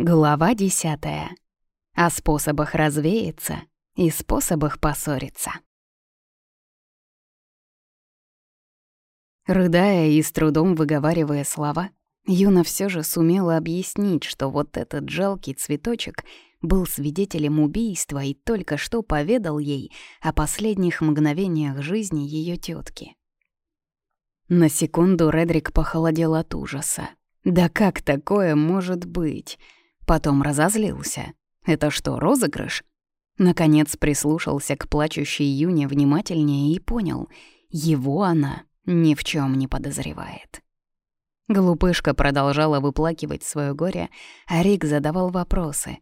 Глава десятая. О способах развеяться и способах поссориться. Рыдая и с трудом выговаривая слова, Юна все же сумела объяснить, что вот этот жалкий цветочек был свидетелем убийства и только что поведал ей о последних мгновениях жизни ее тетки. На секунду Редрик похолодел от ужаса. «Да как такое может быть?» Потом разозлился. «Это что, розыгрыш?» Наконец прислушался к плачущей Юне внимательнее и понял, его она ни в чем не подозревает. Глупышка продолжала выплакивать свое горе, а Рик задавал вопросы.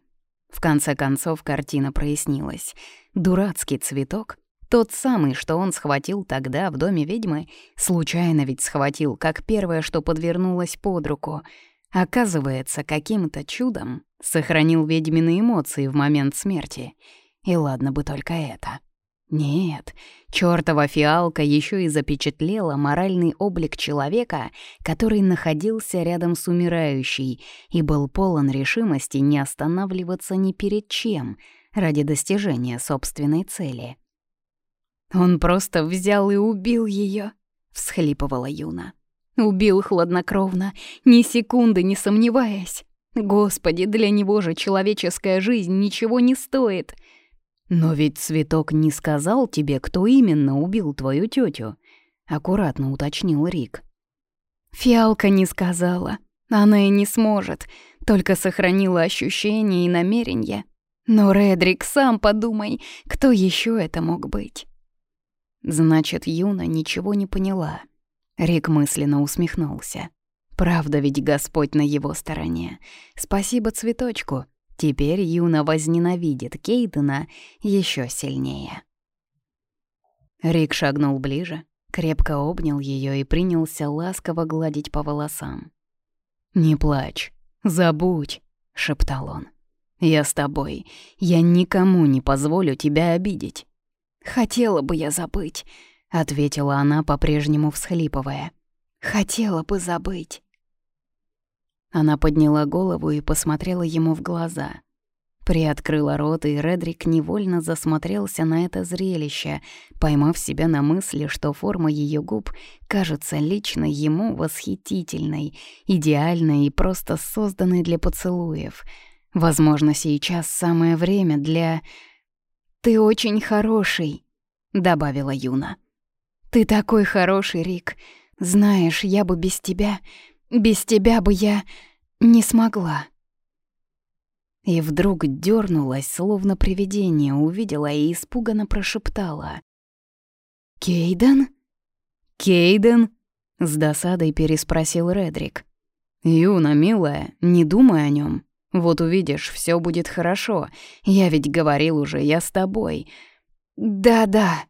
В конце концов картина прояснилась. Дурацкий цветок, тот самый, что он схватил тогда в доме ведьмы, случайно ведь схватил, как первое, что подвернулось под руку — Оказывается, каким-то чудом сохранил ведьмины эмоции в момент смерти. И ладно бы только это. Нет, чёртова фиалка еще и запечатлела моральный облик человека, который находился рядом с умирающей и был полон решимости не останавливаться ни перед чем ради достижения собственной цели. «Он просто взял и убил ее, всхлипывала Юна. Убил хладнокровно, ни секунды не сомневаясь. Господи, для него же человеческая жизнь ничего не стоит. Но ведь цветок не сказал тебе, кто именно убил твою тетю, аккуратно уточнил Рик. Фиалка не сказала. Она и не сможет, только сохранила ощущения и намерения. Но, Редрик, сам подумай, кто еще это мог быть? Значит, Юна ничего не поняла. Рик мысленно усмехнулся. Правда ведь Господь на его стороне. Спасибо цветочку. Теперь Юна возненавидит Кейдена еще сильнее. Рик шагнул ближе, крепко обнял ее и принялся ласково гладить по волосам. «Не плачь, забудь», — шептал он. «Я с тобой. Я никому не позволю тебя обидеть». «Хотела бы я забыть», — ответила она, по-прежнему всхлипывая. «Хотела бы забыть». Она подняла голову и посмотрела ему в глаза. Приоткрыла рот, и Редрик невольно засмотрелся на это зрелище, поймав себя на мысли, что форма ее губ кажется лично ему восхитительной, идеальной и просто созданной для поцелуев. Возможно, сейчас самое время для... «Ты очень хороший», — добавила Юна. Ты такой хороший, Рик. Знаешь, я бы без тебя... Без тебя бы я не смогла. И вдруг дернулась, словно привидение, увидела и испуганно прошептала. «Кейден?» «Кейден?» — с досадой переспросил Редрик. «Юна, милая, не думай о нем. Вот увидишь, все будет хорошо. Я ведь говорил уже, я с тобой». «Да-да»,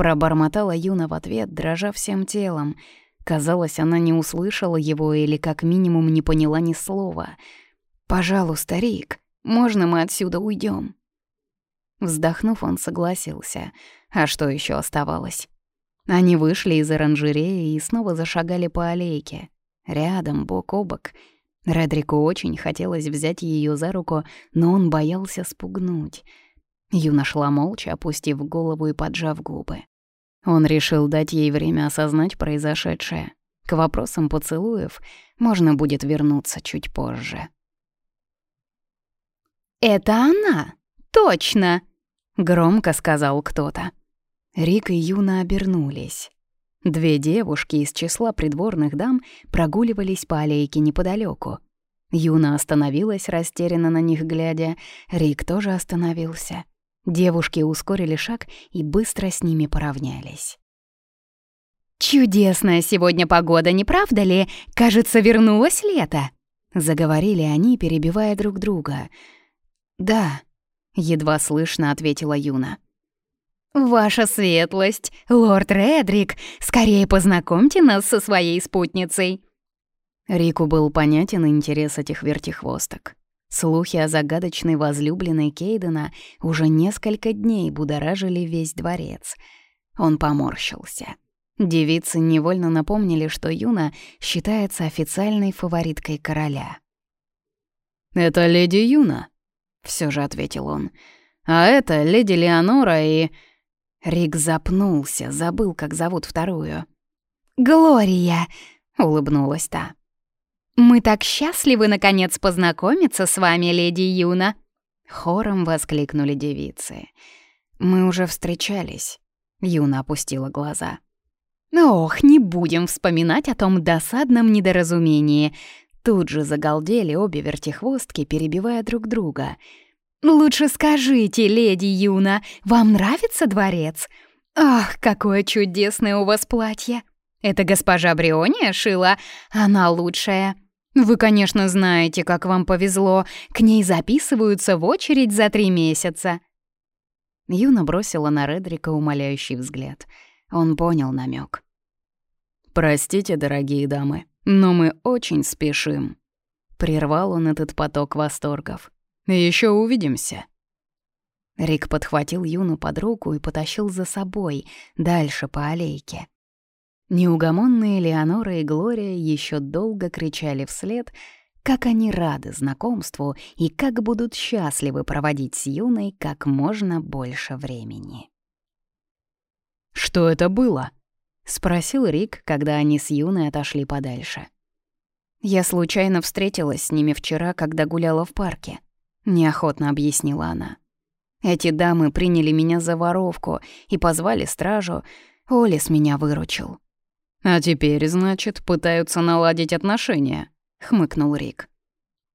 Пробормотала Юна в ответ, дрожа всем телом. Казалось, она не услышала его или как минимум не поняла ни слова. «Пожалуйста, Рик, можно мы отсюда уйдем? Вздохнув, он согласился. А что еще оставалось? Они вышли из оранжереи и снова зашагали по аллейке. Рядом, бок о бок. Редрику очень хотелось взять ее за руку, но он боялся спугнуть. Юна шла молча, опустив голову и поджав губы. Он решил дать ей время осознать произошедшее. К вопросам поцелуев можно будет вернуться чуть позже. «Это она! Точно!» — громко сказал кто-то. Рик и Юна обернулись. Две девушки из числа придворных дам прогуливались по аллейке неподалеку. Юна остановилась, растерянно на них глядя. Рик тоже остановился. Девушки ускорили шаг и быстро с ними поравнялись. «Чудесная сегодня погода, не правда ли? Кажется, вернулось лето!» Заговорили они, перебивая друг друга. «Да», — едва слышно ответила Юна. «Ваша светлость, лорд Редрик, скорее познакомьте нас со своей спутницей». Рику был понятен интерес этих вертихвосток. Слухи о загадочной возлюбленной Кейдена уже несколько дней будоражили весь дворец. Он поморщился. Девицы невольно напомнили, что Юна считается официальной фавориткой короля. «Это леди Юна», — все же ответил он. «А это леди Леонора и...» Рик запнулся, забыл, как зовут вторую. «Глория!» — улыбнулась та. «Мы так счастливы, наконец, познакомиться с вами, леди Юна!» Хором воскликнули девицы. «Мы уже встречались», — Юна опустила глаза. «Ох, не будем вспоминать о том досадном недоразумении!» Тут же загалдели обе вертихвостки, перебивая друг друга. «Лучше скажите, леди Юна, вам нравится дворец? Ах, какое чудесное у вас платье! Это госпожа Бриония шила? Она лучшая!» Вы, конечно, знаете, как вам повезло. К ней записываются в очередь за три месяца. Юна бросила на Редрика умоляющий взгляд. Он понял намек. «Простите, дорогие дамы, но мы очень спешим». Прервал он этот поток восторгов. Еще увидимся». Рик подхватил Юну под руку и потащил за собой, дальше по аллейке. Неугомонные Леонора и Глория еще долго кричали вслед, как они рады знакомству и как будут счастливы проводить с Юной как можно больше времени. «Что это было?» — спросил Рик, когда они с Юной отошли подальше. «Я случайно встретилась с ними вчера, когда гуляла в парке», — неохотно объяснила она. «Эти дамы приняли меня за воровку и позвали стражу. Олис меня выручил. «А теперь, значит, пытаются наладить отношения», — хмыкнул Рик.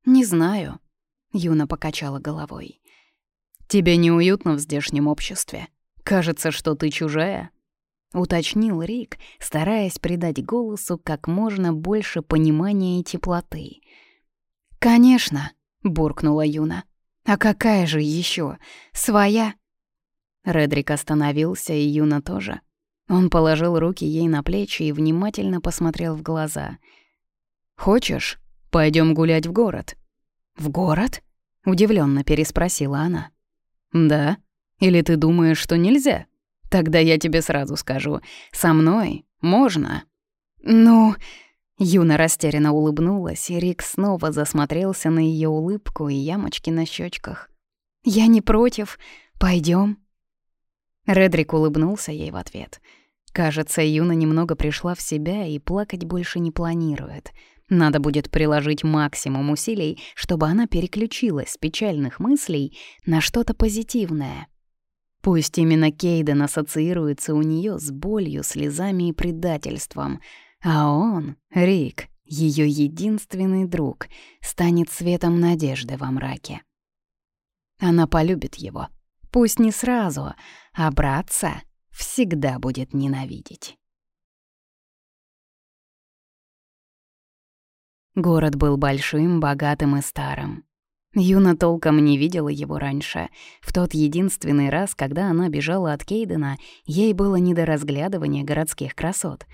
«Не знаю», — Юна покачала головой. «Тебе неуютно в здешнем обществе? Кажется, что ты чужая?» — уточнил Рик, стараясь придать голосу как можно больше понимания и теплоты. «Конечно», — буркнула Юна. «А какая же еще? Своя?» Редрик остановился, и Юна тоже. Он положил руки ей на плечи и внимательно посмотрел в глаза. «Хочешь, пойдем гулять в город?» «В город?» — удивленно переспросила она. «Да? Или ты думаешь, что нельзя? Тогда я тебе сразу скажу. Со мной можно». «Ну...» Юна растерянно улыбнулась, и Рик снова засмотрелся на ее улыбку и ямочки на щечках. «Я не против. Пойдем. Редрик улыбнулся ей в ответ. Кажется, Юна немного пришла в себя и плакать больше не планирует. Надо будет приложить максимум усилий, чтобы она переключилась с печальных мыслей на что-то позитивное. Пусть именно Кейден ассоциируется у нее с болью, слезами и предательством, а он, Рик, ее единственный друг, станет светом надежды во мраке. Она полюбит его. Пусть не сразу, а братца всегда будет ненавидеть. Город был большим, богатым и старым. Юна толком не видела его раньше. В тот единственный раз, когда она бежала от Кейдена, ей было не до разглядывания городских красот.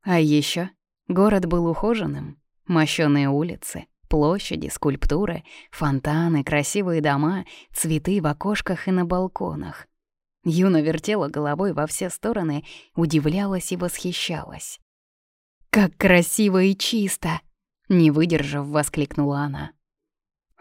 А еще город был ухоженным. Мощёные улицы, площади, скульптуры, фонтаны, красивые дома, цветы в окошках и на балконах. Юна вертела головой во все стороны, удивлялась и восхищалась. «Как красиво и чисто!» — не выдержав, воскликнула она.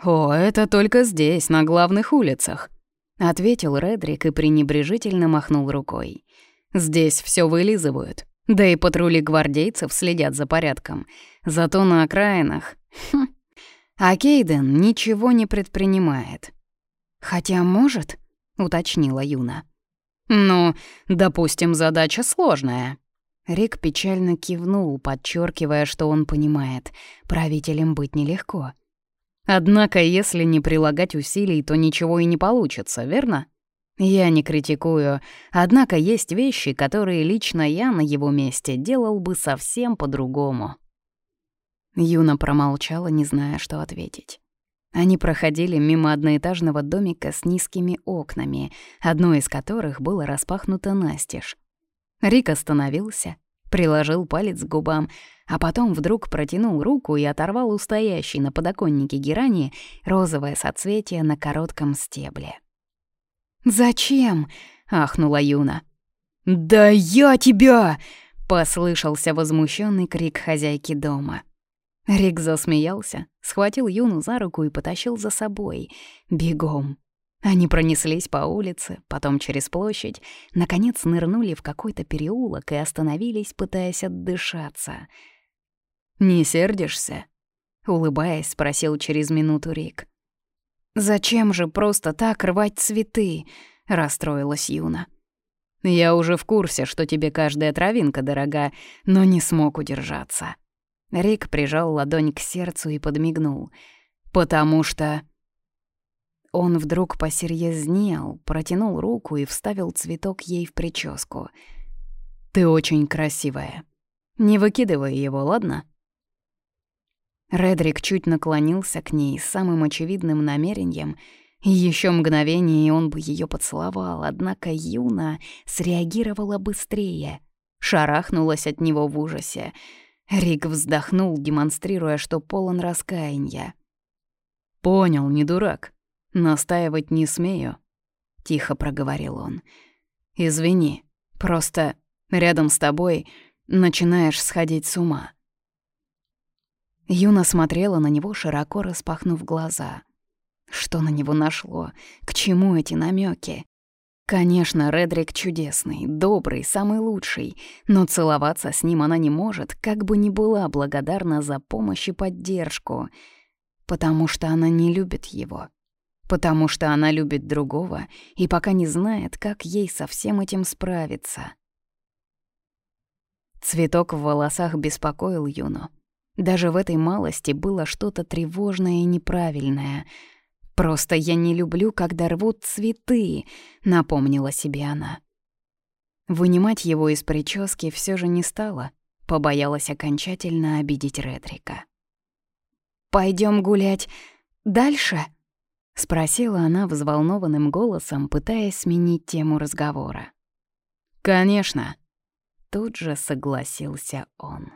«О, это только здесь, на главных улицах», — ответил Редрик и пренебрежительно махнул рукой. «Здесь все вылизывают, да и патрули гвардейцев следят за порядком. Зато на окраинах... Хм, а Кейден ничего не предпринимает». «Хотя может», — уточнила Юна. «Ну, допустим, задача сложная». Рик печально кивнул, подчеркивая, что он понимает, правителем быть нелегко. Однако, если не прилагать усилий, то ничего и не получится, верно? Я не критикую, однако есть вещи, которые лично я на его месте делал бы совсем по-другому. Юна промолчала, не зная, что ответить. Они проходили мимо одноэтажного домика с низкими окнами, одно из которых было распахнуто настежь. Рик остановился, приложил палец к губам, а потом вдруг протянул руку и оторвал у стоящей на подоконнике герани розовое соцветие на коротком стебле. «Зачем?» — ахнула Юна. «Да я тебя!» — послышался возмущенный крик хозяйки дома. Рик засмеялся, схватил Юну за руку и потащил за собой. Бегом. Они пронеслись по улице, потом через площадь, наконец нырнули в какой-то переулок и остановились, пытаясь отдышаться. «Не сердишься?» — улыбаясь, спросил через минуту Рик. «Зачем же просто так рвать цветы?» — расстроилась Юна. «Я уже в курсе, что тебе каждая травинка дорога, но не смог удержаться». Рик прижал ладонь к сердцу и подмигнул. «Потому что...» Он вдруг посерьезнел, протянул руку и вставил цветок ей в прическу. «Ты очень красивая. Не выкидывай его, ладно?» Редрик чуть наклонился к ней с самым очевидным намерением. Еще мгновение, он бы ее поцеловал, однако Юна среагировала быстрее, шарахнулась от него в ужасе. Рик вздохнул, демонстрируя, что полон раскаяния. «Понял, не дурак. «Настаивать не смею», — тихо проговорил он. «Извини, просто рядом с тобой начинаешь сходить с ума». Юна смотрела на него, широко распахнув глаза. Что на него нашло? К чему эти намеки? Конечно, Редрик чудесный, добрый, самый лучший, но целоваться с ним она не может, как бы ни была благодарна за помощь и поддержку, потому что она не любит его потому что она любит другого и пока не знает, как ей со всем этим справиться. Цветок в волосах беспокоил Юну. Даже в этой малости было что-то тревожное и неправильное. «Просто я не люблю, когда рвут цветы», — напомнила себе она. Вынимать его из прически все же не стала, побоялась окончательно обидеть Редрика. Пойдем гулять дальше?» — спросила она взволнованным голосом, пытаясь сменить тему разговора. «Конечно», — тут же согласился он.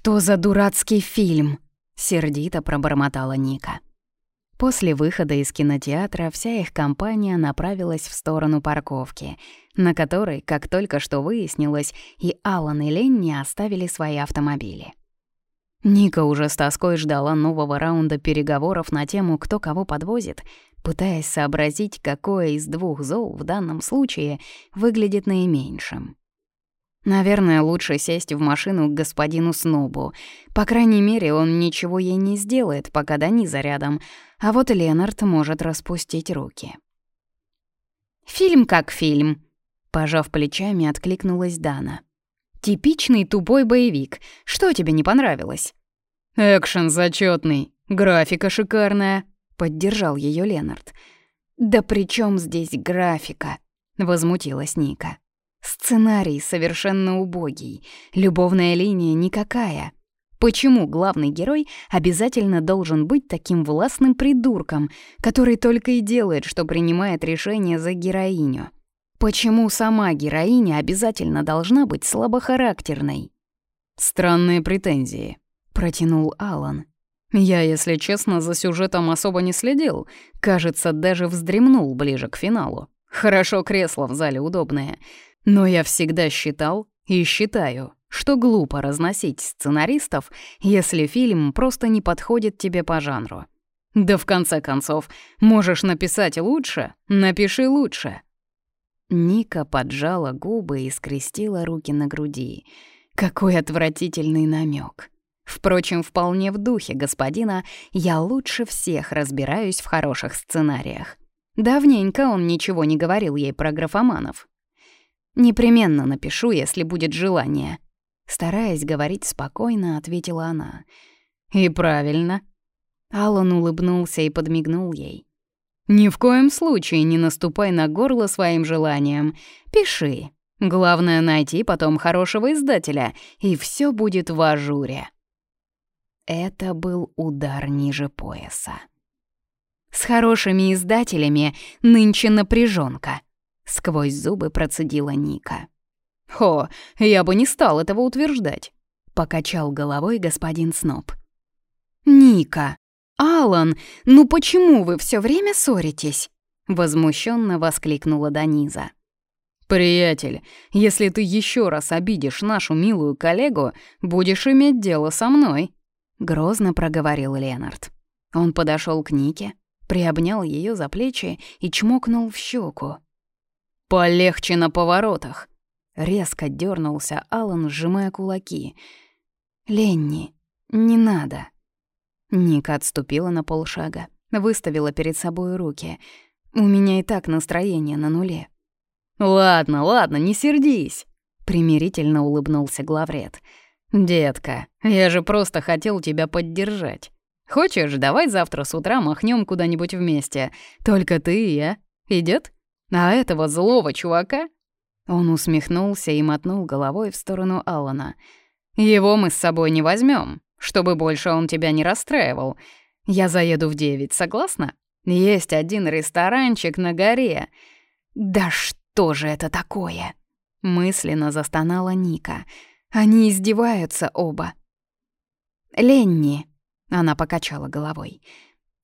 «Что за дурацкий фильм?» — сердито пробормотала Ника. После выхода из кинотеатра вся их компания направилась в сторону парковки, на которой, как только что выяснилось, и Алан и Ленни оставили свои автомобили. Ника уже с тоской ждала нового раунда переговоров на тему, кто кого подвозит, пытаясь сообразить, какое из двух зол в данном случае выглядит наименьшим. Наверное, лучше сесть в машину к господину Снобу. По крайней мере, он ничего ей не сделает, пока Даниза рядом, а вот Ленард может распустить руки. «Фильм как фильм», — пожав плечами, откликнулась Дана. Типичный тупой боевик. Что тебе не понравилось? Экшен зачетный, графика шикарная, поддержал ее Ленард. Да при чем здесь графика? возмутилась Ника. Сценарий совершенно убогий, любовная линия никакая. Почему главный герой обязательно должен быть таким властным придурком, который только и делает, что принимает решения за героиню? Почему сама героиня обязательно должна быть слабохарактерной? Странные претензии, протянул Алан. Я, если честно, за сюжетом особо не следил. Кажется, даже вздремнул ближе к финалу. Хорошо кресло в зале удобное. Но я всегда считал и считаю, что глупо разносить сценаристов, если фильм просто не подходит тебе по жанру. Да в конце концов, можешь написать лучше, напиши лучше. Ника поджала губы и скрестила руки на груди. Какой отвратительный намек. Впрочем, вполне в духе господина «я лучше всех разбираюсь в хороших сценариях». Давненько он ничего не говорил ей про графоманов. «Непременно напишу, если будет желание», — стараясь говорить спокойно, ответила она. «И правильно». Аллан улыбнулся и подмигнул ей. Ни в коем случае не наступай на горло своим желанием. Пиши. Главное — найти потом хорошего издателя, и все будет в ажуре. Это был удар ниже пояса. С хорошими издателями нынче напряженка. Сквозь зубы процедила Ника. «Хо, я бы не стал этого утверждать», — покачал головой господин Сноб. «Ника, «Алан, ну почему вы все время ссоритесь?» — возмущенно воскликнула Даниза. «Приятель, если ты еще раз обидишь нашу милую коллегу, будешь иметь дело со мной», — грозно проговорил Ленард. Он подошел к Нике, приобнял ее за плечи и чмокнул в щеку. «Полегче на поворотах!» Резко дернулся Алан, сжимая кулаки. «Ленни, не надо!» Ника отступила на полшага, выставила перед собой руки. «У меня и так настроение на нуле». «Ладно, ладно, не сердись!» Примирительно улыбнулся главред. «Детка, я же просто хотел тебя поддержать. Хочешь, давай завтра с утра махнем куда-нибудь вместе. Только ты и я. Идет? А этого злого чувака?» Он усмехнулся и мотнул головой в сторону Алана. «Его мы с собой не возьмем, чтобы больше он тебя не расстраивал. Я заеду в девять, согласна? Есть один ресторанчик на горе. Да что же это такое?» Мысленно застонала Ника. «Они издеваются оба». «Ленни», она покачала головой.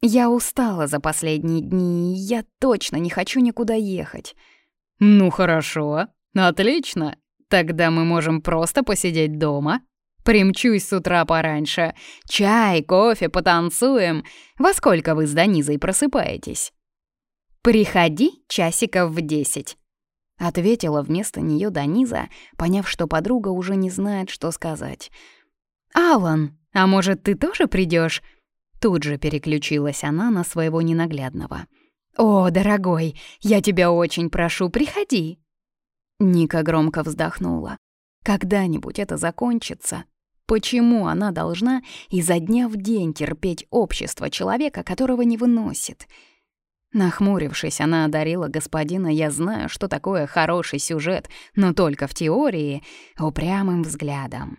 «Я устала за последние дни, я точно не хочу никуда ехать». «Ну хорошо, отлично. Тогда мы можем просто посидеть дома. Примчусь с утра пораньше. Чай, кофе, потанцуем. Во сколько вы с Данизой просыпаетесь?» «Приходи часиков в десять», — ответила вместо нее Даниза, поняв, что подруга уже не знает, что сказать. «Алан, а может, ты тоже придешь? Тут же переключилась она на своего ненаглядного. «О, дорогой, я тебя очень прошу, приходи!» Ника громко вздохнула. «Когда-нибудь это закончится. Почему она должна изо дня в день терпеть общество человека, которого не выносит?» Нахмурившись, она одарила господина «Я знаю, что такое хороший сюжет, но только в теории» упрямым взглядом.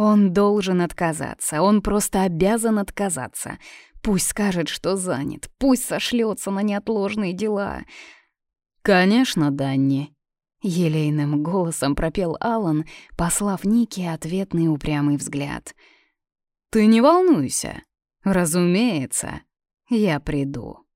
Он должен отказаться, он просто обязан отказаться. Пусть скажет, что занят, пусть сошлется на неотложные дела. «Конечно, Данни», — елейным голосом пропел Алан, послав Нике ответный упрямый взгляд. «Ты не волнуйся. Разумеется, я приду».